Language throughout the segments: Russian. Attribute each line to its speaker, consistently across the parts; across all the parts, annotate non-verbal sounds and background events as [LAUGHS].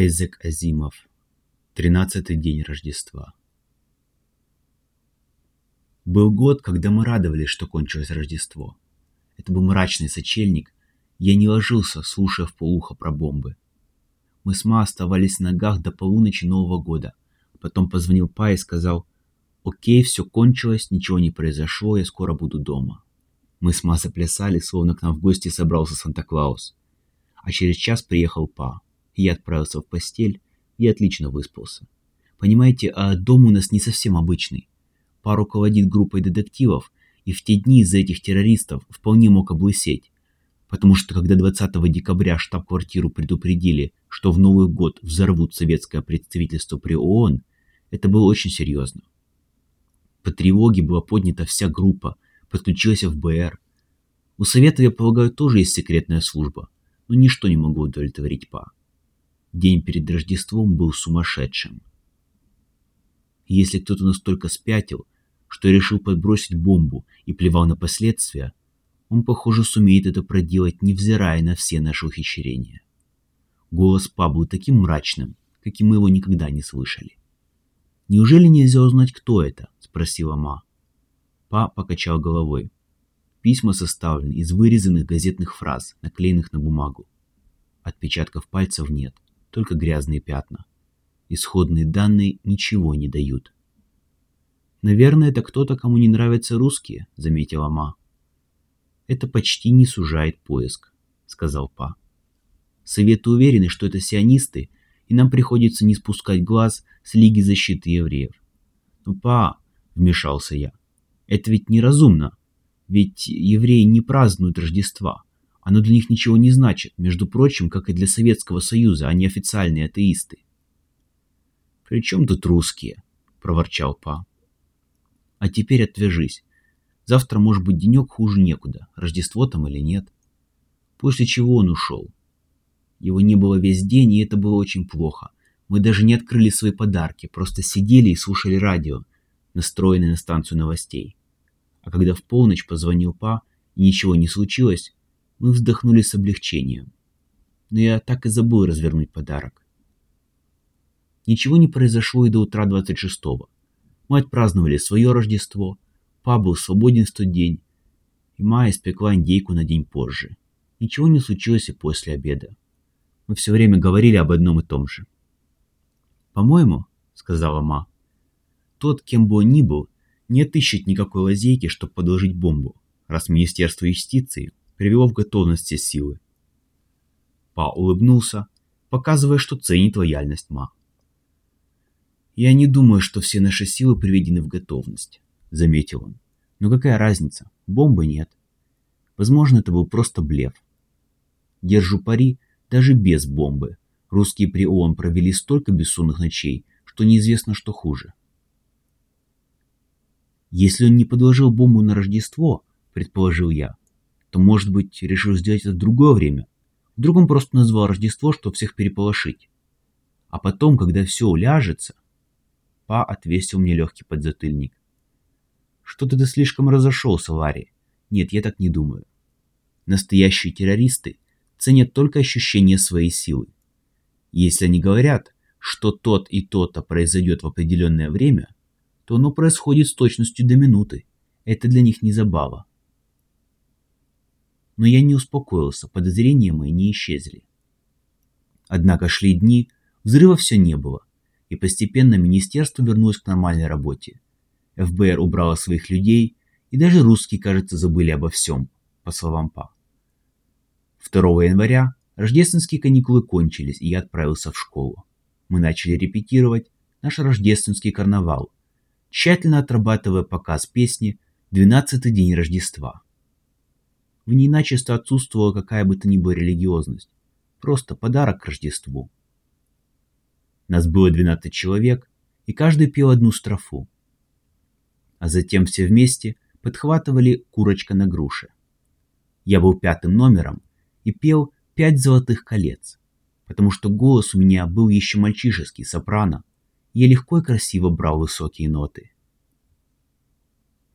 Speaker 1: Айзек Азимов. Тринадцатый день Рождества. Был год, когда мы радовались, что кончилось Рождество. Это был мрачный сочельник. Я не ложился, слушая в полухо про бомбы. Мы с Ма оставались на ногах до полуночи Нового года. Потом позвонил Па и сказал, «Окей, все кончилось, ничего не произошло, я скоро буду дома». Мы с Ма заплясали, словно к нам в гости собрался Санта-Клаус. А через час приехал Па. Я отправился в постель и отлично выспался. Понимаете, а дом у нас не совсем обычный. Па руководит группой детективов, и в те дни из-за этих террористов вполне мог облысеть. Потому что когда 20 декабря штаб-квартиру предупредили, что в Новый год взорвут советское представительство при ООН, это было очень серьезно. По тревоге была поднята вся группа, подключилась ФБР. У Совета, я полагаю, тоже есть секретная служба, но ничто не могло удовлетворить Па. День перед Рождеством был сумасшедшим. Если кто-то настолько спятил, что решил подбросить бомбу и плевал на последствия, он, похоже, сумеет это проделать, невзирая на все наши ухищрения. Голос Па был таким мрачным, каким мы его никогда не слышали. «Неужели нельзя узнать, кто это?» – спросила Ма. Па покачал головой. Письма составлены из вырезанных газетных фраз, наклеенных на бумагу. Отпечатков пальцев нет – только грязные пятна. Исходные данные ничего не дают. «Наверное, это кто-то, кому не нравятся русские», — заметила Ма. «Это почти не сужает поиск», — сказал Па. «Советы уверены, что это сионисты, и нам приходится не спускать глаз с Лиги защиты евреев». «Ну, Па», — вмешался я, — «это ведь неразумно, ведь евреи не празднуют Рождества. Оно для них ничего не значит, между прочим, как и для Советского Союза, они официальные атеисты. «При чем тут русские?» – проворчал Па. «А теперь отвяжись. Завтра может быть денек хуже некуда, Рождество там или нет». После чего он ушел. Его не было весь день, и это было очень плохо. Мы даже не открыли свои подарки, просто сидели и слушали радио, настроенное на станцию новостей. А когда в полночь позвонил Па, и ничего не случилось, мы вздохнули с облегчением. Но я так и забыл развернуть подарок. Ничего не произошло и до утра 26-го. Мы отпраздновали свое Рождество, пап был свободен в тот день, и Майя испекла индейку на день позже. Ничего не случилось и после обеда. Мы все время говорили об одном и том же. «По-моему, — сказала Ма, — тот, кем бы он ни был, не отыщет никакой лазейки, чтобы подложить бомбу, раз Министерство юстиции привело в готовность все силы. Па улыбнулся, показывая, что ценит лояльность Ма. «Я не думаю, что все наши силы приведены в готовность», — заметил он. «Но какая разница? Бомбы нет. Возможно, это был просто блеф. Держу пари, даже без бомбы. Русские при ООН провели столько бессонных ночей, что неизвестно, что хуже. Если он не подложил бомбу на Рождество, предположил я, то, может быть, решил сделать это в другое время. Вдруг он просто назвал Рождество, чтобы всех переполошить. А потом, когда все уляжется... Па отвесил мне легкий подзатыльник. Что-то ты слишком разошелся, Ларри. Нет, я так не думаю. Настоящие террористы ценят только ощущение своей силы. Если они говорят, что тот и то-то произойдет в определенное время, то оно происходит с точностью до минуты. Это для них не забава. Но я не успокоился, подозрения мои не исчезли. Однако шли дни, взрыва все не было, и постепенно министерство вернулось к нормальной работе. ФБР убрало своих людей, и даже русские, кажется, забыли обо всем, по словам Па. 2 января рождественские каникулы кончились, и я отправился в школу. Мы начали репетировать наш рождественский карнавал, тщательно отрабатывая показ песни «Двенадцатый день Рождества». В ней начисто отсутствовала какая бы то ни была религиозность. Просто подарок к Рождеству. Нас было 12 человек, и каждый пел одну строфу. А затем все вместе подхватывали «Курочка на груше». Я был пятым номером и пел «Пять золотых колец», потому что голос у меня был еще мальчишеский, сопрано, и я легко и красиво брал высокие ноты.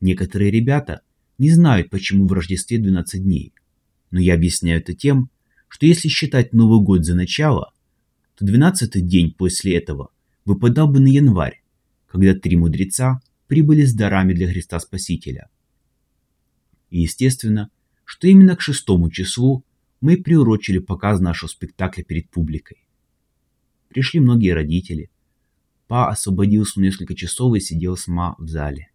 Speaker 1: Некоторые ребята не знают, почему в Рождестве 12 дней. Но я объясняю это тем, что если считать Новый год за начало, то двенадцатый день после этого выпадал бы на январь, когда три мудреца прибыли с дарами для Христа Спасителя. И естественно, что именно к шестому числу мы приурочили показ нашего спектакля перед публикой. Пришли многие родители. Па освободился на несколько часов и сидел с Ма в зале.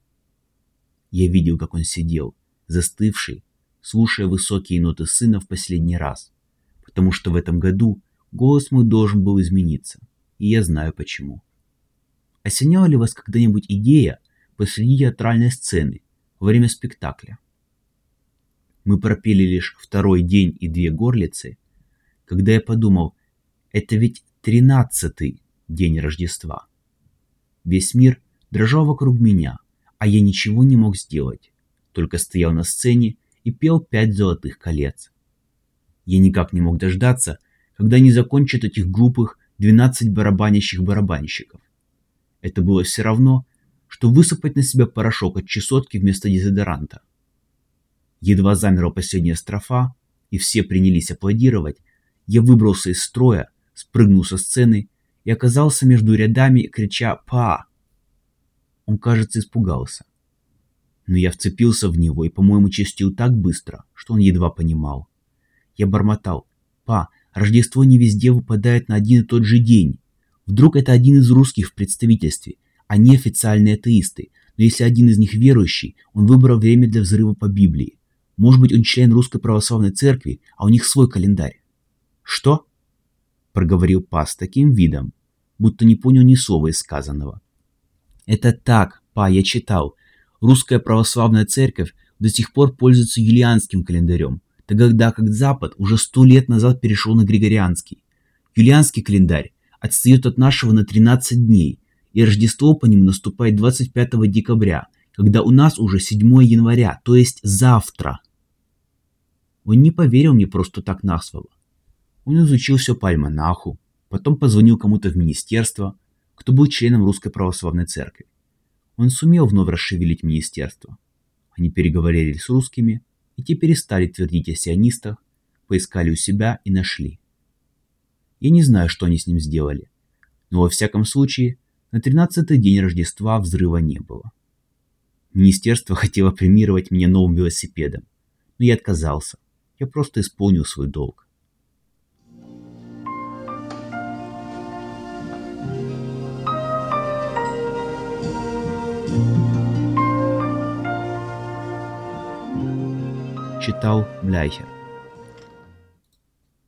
Speaker 1: Я видел, как он сидел, застывший, слушая высокие ноты сына в последний раз, потому что в этом году голос мой должен был измениться, и я знаю почему. Осеняла ли вас когда-нибудь идея посреди театральной сцены во время спектакля? Мы пропели лишь второй день и две горлицы, когда я подумал, это ведь тринадцатый день Рождества. Весь мир дрожал вокруг меня, а я ничего не мог сделать, только стоял на сцене и пел пять золотых колец. Я никак не мог дождаться, когда они закончат этих глупых двенадцать барабанящих барабанщиков. Это было все равно, что высыпать на себя порошок от чесотки вместо дезодоранта. Едва замерла последняя строфа, и все принялись аплодировать, я выбрался из строя, спрыгнул со сцены и оказался между рядами, крича «Па!». Он, кажется, испугался. Но я вцепился в него и, по-моему, чистил так быстро, что он едва понимал. Я бормотал «Па, Рождество не везде выпадает на один и тот же день. Вдруг это один из русских в представительстве, а не официальные атеисты, но если один из них верующий, он выбрал время для взрыва по Библии. Может быть, он член Русской Православной Церкви, а у них свой календарь. Что? Проговорил пас таким видом, будто не понял ни слова из сказанного. Это так, па, я читал. Русская Православная Церковь до сих пор пользуется юлианским календарем, тогда как Запад уже сто лет назад перешел на Григорианский. Юлианский календарь отстает от нашего на 13 дней, и Рождество по нему наступает 25 декабря, когда у нас уже 7 января, то есть завтра. Он не поверил мне просто так на слово. Он изучил все по альманаху, потом позвонил кому-то в министерство, кто был членом Русской Православной Церкви. Он сумел вновь расшевелить министерство. Они переговорили с русскими, и те перестали твердить о сионистах, поискали у себя и нашли. Я не знаю, что они с ним сделали. Но во всяком случае, на тринадцатый день Рождества взрыва не было. Министерство [LAUGHS] хотело премировать меня новым велосипедом, но я отказался. Я просто исполнил свой долг. Читал Бляйхер.